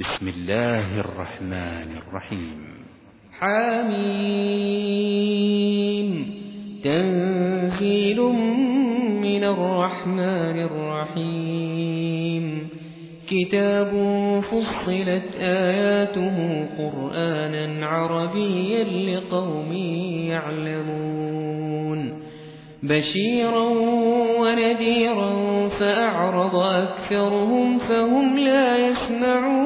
بسم الله الرحمن الرحيم. حميم. تنزيل من الرحمن الرحيم. كتاب فصلت آياته قرآنا عربيا لقوم يعلمون. بشيرا ونذيرا فأعرض أكثرهم فهم لا يسمعون.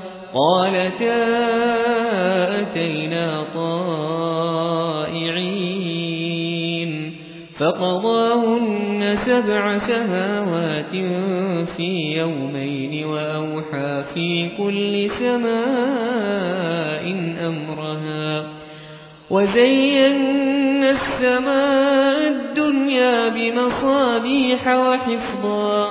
قالتا أتينا طائعين فقضاهن سبع سماوات في يومين وأوحى في كل سماء أمرها وزينا السماء الدنيا بمصابيح وحفظا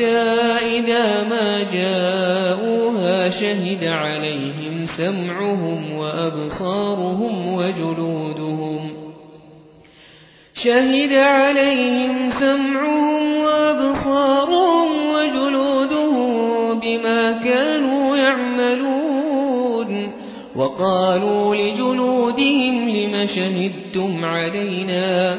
إذا ما جاءوها شهد عليهم سمعهم وأبصارهم وجلودهم. شهد عليهم سمعهم وأبصارهم وجلودهم بما كانوا يعملون. وقالوا لجلودهم لم شهدتم علينا؟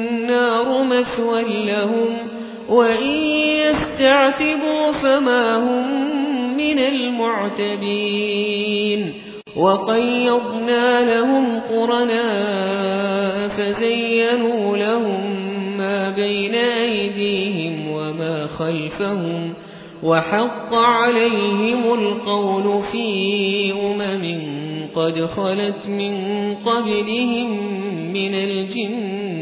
فالنار مثوى لهم وإن يستعتبوا فما هم من المعتبين وقيضنا لهم قرناء فزينوا لهم ما بين أيديهم وما خلفهم وحق عليهم القول في أمم قد خلت من قبلهم من الجن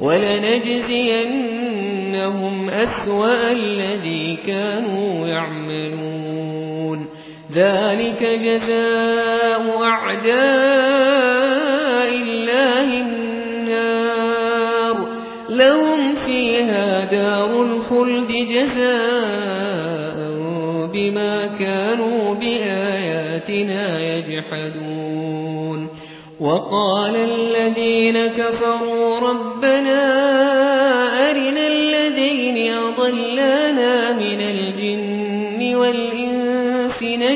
ولنجزينهم أسوأ الذي كانوا يعملون. ذلك جزاء أعداء الله النار. لهم فيها دار الخلد جزاء بما كانوا بآياتنا يجحدون. وقال الذين كفروا ربنا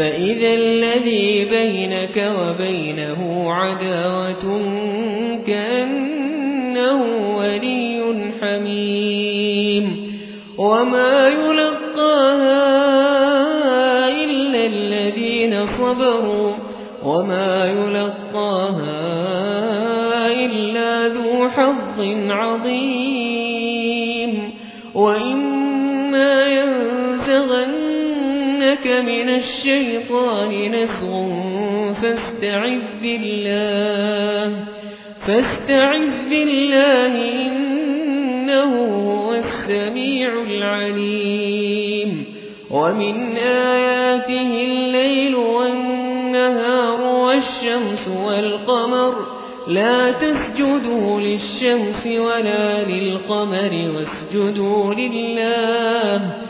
فإذا الذي بينك وبينه عداوة كأنه ولي حميم وما يلقاها إلا الذين صبروا وما يلقاها إلا ذو حظ عظيم وإما ينزغنك من الشيطان نزغ فاستعذ بالله فاستعذ بالله إنه هو السميع العليم. ومن آياته الليل والنهار والشمس والقمر لا تسجدوا للشمس ولا للقمر واسجدوا لله.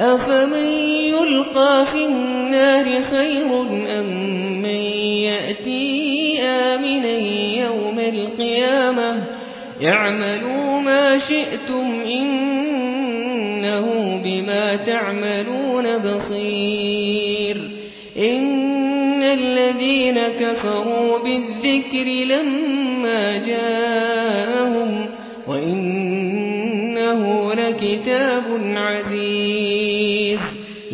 أفمن يلقى في النار خير أم من يأتي آمنا يوم القيامة يعملوا ما شئتم إنه بما تعملون بصير إن الذين كفروا بالذكر لما جاءهم وإنه لكتاب عزيز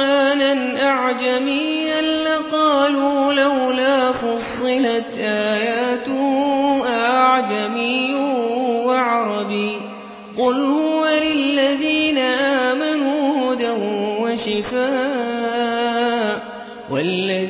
قرآنا أعجميا لقالوا لولا فصلت آياته أعجمي وعربي. قل هو للذين آمنوا هدى وشفاء والذين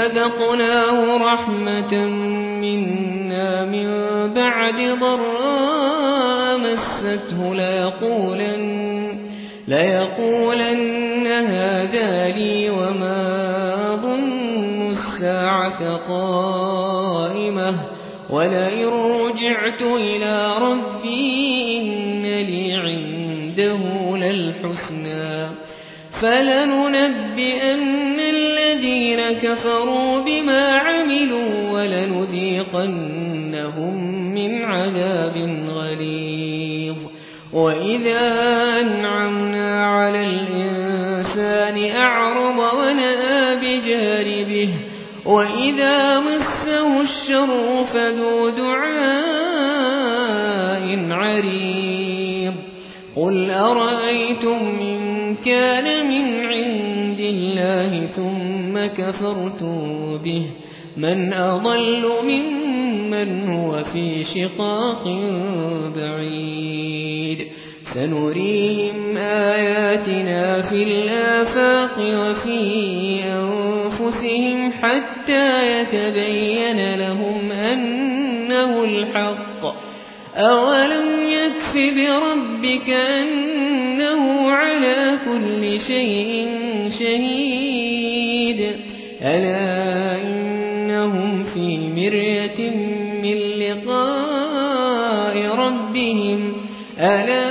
ولئن أذقناه رحمة منا من بعد ضراء مسته ليقولن ليقولن هذا لي وما ظن الساعة قائمة ولئن رجعت إلى ربي إن لي عنده للحسنى فلننبئن كفروا بما عملوا ولنذيقنهم من عذاب غليظ. وإذا أنعمنا على الإنسان أعرض ونأى بجانبه وإذا مسه الشر فذو دعاء عريض. قل أرأيتم إن كان من عند الله ثم كفرتم به من أضل ممن هو في شقاق بعيد سنريهم آياتنا في الآفاق وفي أنفسهم حتى يتبين لهم أنه الحق أولم يكف بربك أنه على كل شيء شهيد ألا إنهم في مرية من لقاء ربهم. ألا